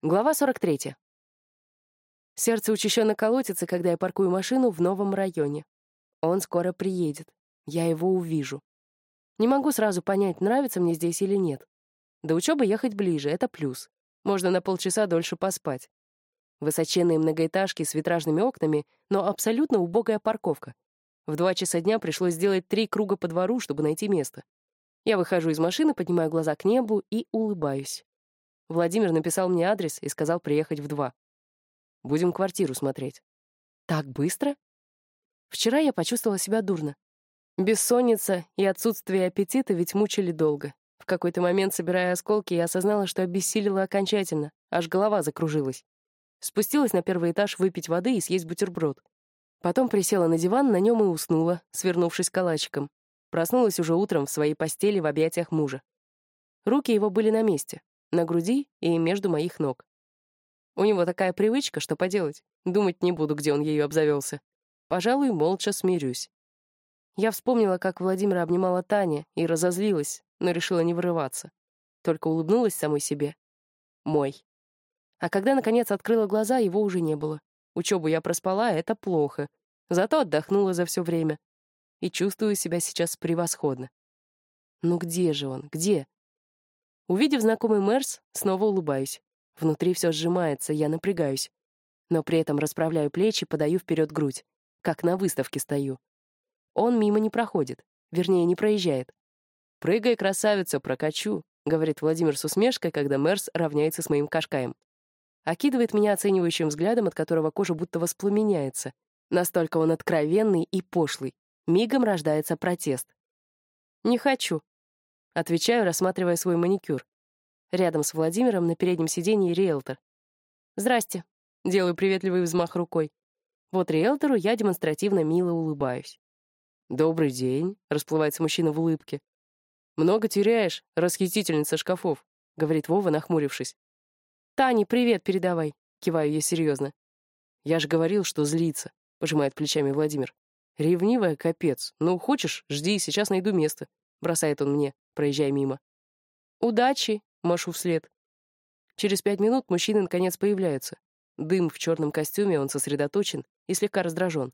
Глава 43. Сердце учащенно колотится, когда я паркую машину в новом районе. Он скоро приедет. Я его увижу. Не могу сразу понять, нравится мне здесь или нет. До учебы ехать ближе — это плюс. Можно на полчаса дольше поспать. Высоченные многоэтажки с витражными окнами, но абсолютно убогая парковка. В два часа дня пришлось сделать три круга по двору, чтобы найти место. Я выхожу из машины, поднимаю глаза к небу и улыбаюсь. Владимир написал мне адрес и сказал приехать в два. Будем квартиру смотреть. Так быстро? Вчера я почувствовала себя дурно. Бессонница и отсутствие аппетита ведь мучили долго. В какой-то момент, собирая осколки, я осознала, что обессилила окончательно, аж голова закружилась. Спустилась на первый этаж выпить воды и съесть бутерброд. Потом присела на диван, на нем и уснула, свернувшись калачиком. Проснулась уже утром в своей постели в объятиях мужа. Руки его были на месте на груди и между моих ног. У него такая привычка, что поделать. Думать не буду, где он ею обзавелся. Пожалуй, молча смирюсь. Я вспомнила, как Владимира обнимала Таня, и разозлилась, но решила не вырываться. Только улыбнулась самой себе. Мой. А когда, наконец, открыла глаза, его уже не было. Учебу я проспала, это плохо. Зато отдохнула за все время. И чувствую себя сейчас превосходно. Ну где же он? Где? Увидев знакомый Мерс, снова улыбаюсь. Внутри все сжимается, я напрягаюсь. Но при этом расправляю плечи, подаю вперед грудь. Как на выставке стою. Он мимо не проходит. Вернее, не проезжает. «Прыгай, красавица, прокачу», — говорит Владимир с усмешкой, когда Мерс равняется с моим кашкаем. Окидывает меня оценивающим взглядом, от которого кожа будто воспламеняется. Настолько он откровенный и пошлый. Мигом рождается протест. «Не хочу», Отвечаю, рассматривая свой маникюр. Рядом с Владимиром на переднем сиденье риэлтор. «Здрасте», — делаю приветливый взмах рукой. Вот риэлтору я демонстративно мило улыбаюсь. «Добрый день», — расплывается мужчина в улыбке. «Много теряешь, расхитительница шкафов», — говорит Вова, нахмурившись. «Тане привет передавай», — киваю я серьезно. «Я же говорил, что злится», — пожимает плечами Владимир. «Ревнивая капец. Ну, хочешь, жди, сейчас найду место», — бросает он мне проезжая мимо. «Удачи!» — машу вслед. Через пять минут мужчины наконец появляются. Дым в черном костюме, он сосредоточен и слегка раздражен.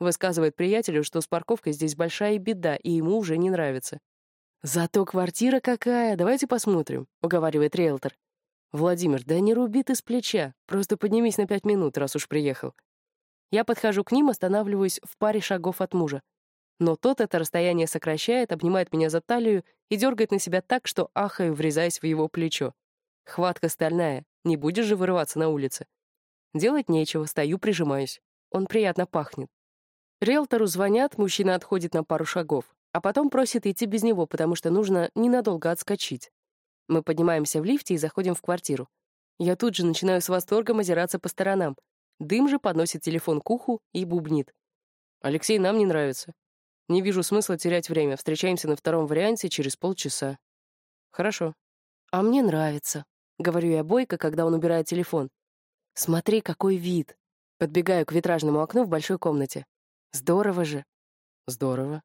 Высказывает приятелю, что с парковкой здесь большая беда, и ему уже не нравится. «Зато квартира какая! Давайте посмотрим», — уговаривает риэлтор. «Владимир, да не руби ты с плеча, просто поднимись на пять минут, раз уж приехал». Я подхожу к ним, останавливаюсь в паре шагов от мужа. Но тот это расстояние сокращает, обнимает меня за талию и дергает на себя так, что ахаю, врезаясь в его плечо. Хватка стальная, не будешь же вырываться на улице. Делать нечего, стою, прижимаюсь. Он приятно пахнет. Риэлтору звонят, мужчина отходит на пару шагов, а потом просит идти без него, потому что нужно ненадолго отскочить. Мы поднимаемся в лифте и заходим в квартиру. Я тут же начинаю с восторгом озираться по сторонам. Дым же подносит телефон к уху и бубнит. «Алексей, нам не нравится. Не вижу смысла терять время. Встречаемся на втором варианте через полчаса. Хорошо. А мне нравится, говорю я Бойко, когда он убирает телефон. Смотри, какой вид. Подбегаю к витражному окну в большой комнате. Здорово же. Здорово.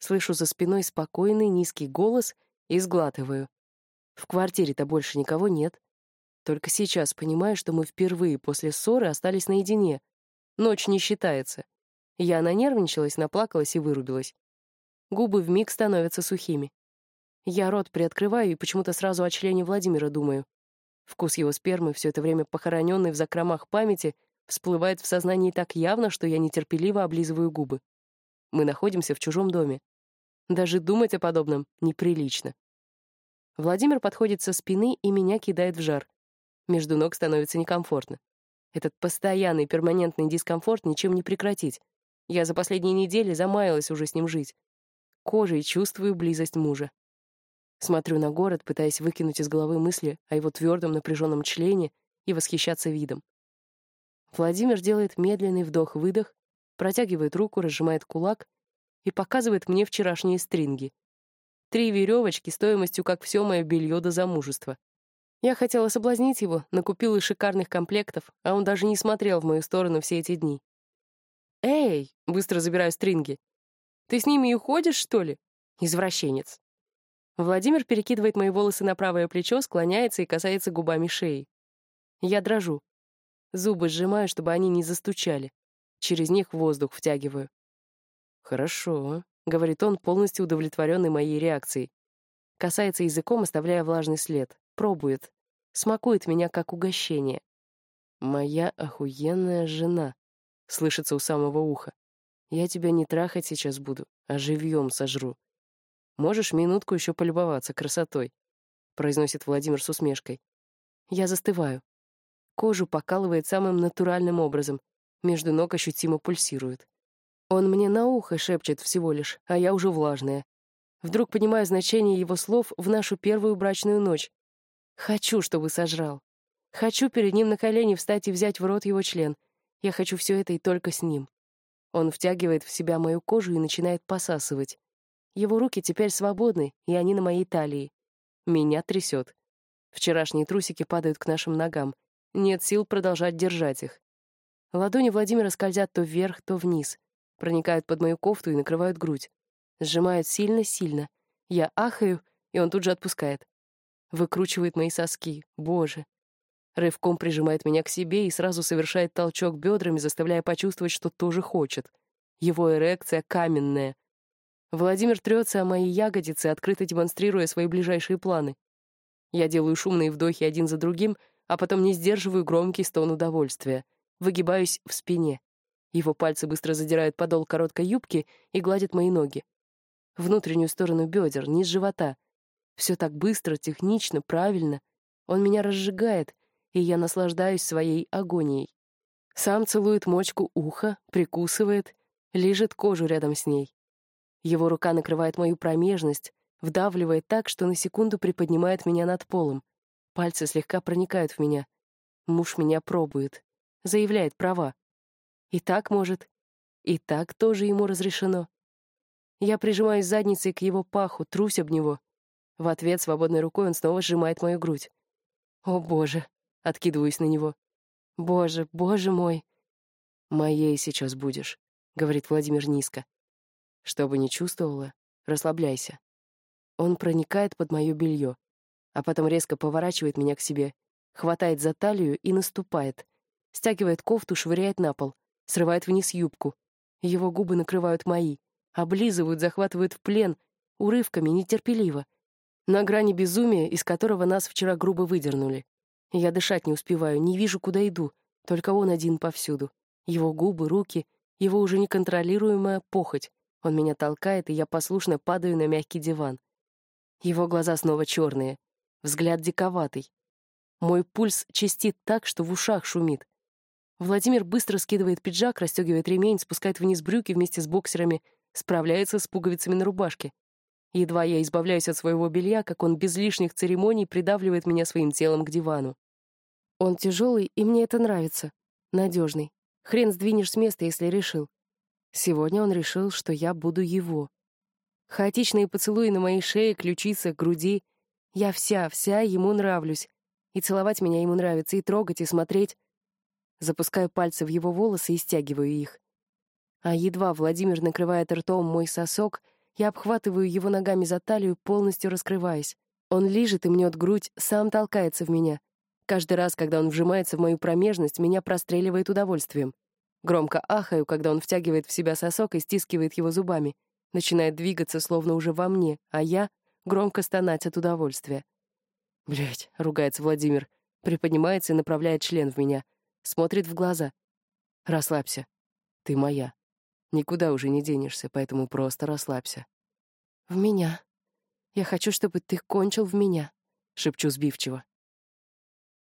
Слышу за спиной спокойный низкий голос и сглатываю. В квартире-то больше никого нет. Только сейчас понимаю, что мы впервые после ссоры остались наедине. Ночь не считается. Я нанервничалась, наплакалась и вырубилась. Губы вмиг становятся сухими. Я рот приоткрываю и почему-то сразу о члене Владимира думаю. Вкус его спермы, все это время похороненный в закромах памяти, всплывает в сознании так явно, что я нетерпеливо облизываю губы. Мы находимся в чужом доме. Даже думать о подобном неприлично. Владимир подходит со спины и меня кидает в жар. Между ног становится некомфортно. Этот постоянный перманентный дискомфорт ничем не прекратить. Я за последние недели замаялась уже с ним жить. Кожей чувствую близость мужа. Смотрю на город, пытаясь выкинуть из головы мысли о его твердом напряженном члене и восхищаться видом. Владимир делает медленный вдох-выдох, протягивает руку, разжимает кулак и показывает мне вчерашние стринги. Три веревочки стоимостью, как все мое белье до замужества. Я хотела соблазнить его, накупила шикарных комплектов, а он даже не смотрел в мою сторону все эти дни. «Эй!» — быстро забираю стринги. «Ты с ними и уходишь, что ли?» Извращенец. Владимир перекидывает мои волосы на правое плечо, склоняется и касается губами шеи. Я дрожу. Зубы сжимаю, чтобы они не застучали. Через них воздух втягиваю. «Хорошо», — говорит он, полностью удовлетворенный моей реакцией. Касается языком, оставляя влажный след. Пробует. Смакует меня как угощение. «Моя охуенная жена», — слышится у самого уха. «Я тебя не трахать сейчас буду, а живьем сожру. Можешь минутку еще полюбоваться красотой», — произносит Владимир с усмешкой. Я застываю. Кожу покалывает самым натуральным образом. Между ног ощутимо пульсирует. Он мне на ухо шепчет всего лишь, а я уже влажная. Вдруг понимаю значение его слов в нашу первую брачную ночь. Хочу, чтобы сожрал. Хочу перед ним на колени встать и взять в рот его член. Я хочу все это и только с ним. Он втягивает в себя мою кожу и начинает посасывать. Его руки теперь свободны, и они на моей талии. Меня трясет. Вчерашние трусики падают к нашим ногам. Нет сил продолжать держать их. Ладони Владимира скользят то вверх, то вниз. Проникают под мою кофту и накрывают грудь. Сжимают сильно-сильно. Я ахаю, и он тут же отпускает. Выкручивает мои соски. Боже. Рывком прижимает меня к себе и сразу совершает толчок бедрами, заставляя почувствовать, что тоже хочет. Его эрекция каменная. Владимир трется о мои ягодицы, открыто демонстрируя свои ближайшие планы. Я делаю шумные вдохи один за другим, а потом не сдерживаю громкий стон удовольствия. Выгибаюсь в спине. Его пальцы быстро задирают подол короткой юбки и гладят мои ноги. Внутреннюю сторону бедер, низ живота. Все так быстро, технично, правильно. Он меня разжигает, и я наслаждаюсь своей агонией. Сам целует мочку уха, прикусывает, лижет кожу рядом с ней. Его рука накрывает мою промежность, вдавливает так, что на секунду приподнимает меня над полом. Пальцы слегка проникают в меня. Муж меня пробует, заявляет права. И так может, и так тоже ему разрешено. Я прижимаюсь задницей к его паху, трусь об него. В ответ свободной рукой он снова сжимает мою грудь. О, боже, Откидываюсь на него. «Боже, боже мой!» «Моей сейчас будешь», — говорит Владимир низко. «Чтобы не чувствовала, расслабляйся». Он проникает под мое белье, а потом резко поворачивает меня к себе, хватает за талию и наступает. Стягивает кофту, швыряет на пол, срывает вниз юбку. Его губы накрывают мои, облизывают, захватывают в плен, урывками, нетерпеливо. На грани безумия, из которого нас вчера грубо выдернули. Я дышать не успеваю, не вижу, куда иду. Только он один повсюду. Его губы, руки, его уже неконтролируемая похоть. Он меня толкает, и я послушно падаю на мягкий диван. Его глаза снова черные, взгляд диковатый. Мой пульс чистит так, что в ушах шумит. Владимир быстро скидывает пиджак, расстегивает ремень, спускает вниз брюки вместе с боксерами, справляется с пуговицами на рубашке. Едва я избавляюсь от своего белья, как он без лишних церемоний придавливает меня своим телом к дивану. Он тяжелый, и мне это нравится. Надежный. Хрен сдвинешь с места, если решил. Сегодня он решил, что я буду его. Хаотичные поцелуи на моей шее, ключицах, груди. Я вся, вся ему нравлюсь. И целовать меня ему нравится, и трогать, и смотреть. Запускаю пальцы в его волосы и стягиваю их. А едва Владимир накрывает ртом мой сосок — я обхватываю его ногами за талию, полностью раскрываясь. Он лижет и мнет грудь, сам толкается в меня. Каждый раз, когда он вжимается в мою промежность, меня простреливает удовольствием. Громко ахаю, когда он втягивает в себя сосок и стискивает его зубами. Начинает двигаться, словно уже во мне, а я — громко стонать от удовольствия. Блять, ругается Владимир. Приподнимается и направляет член в меня. Смотрит в глаза. «Расслабься. Ты моя». Никуда уже не денешься, поэтому просто расслабься. «В меня. Я хочу, чтобы ты кончил в меня», — шепчу сбивчиво.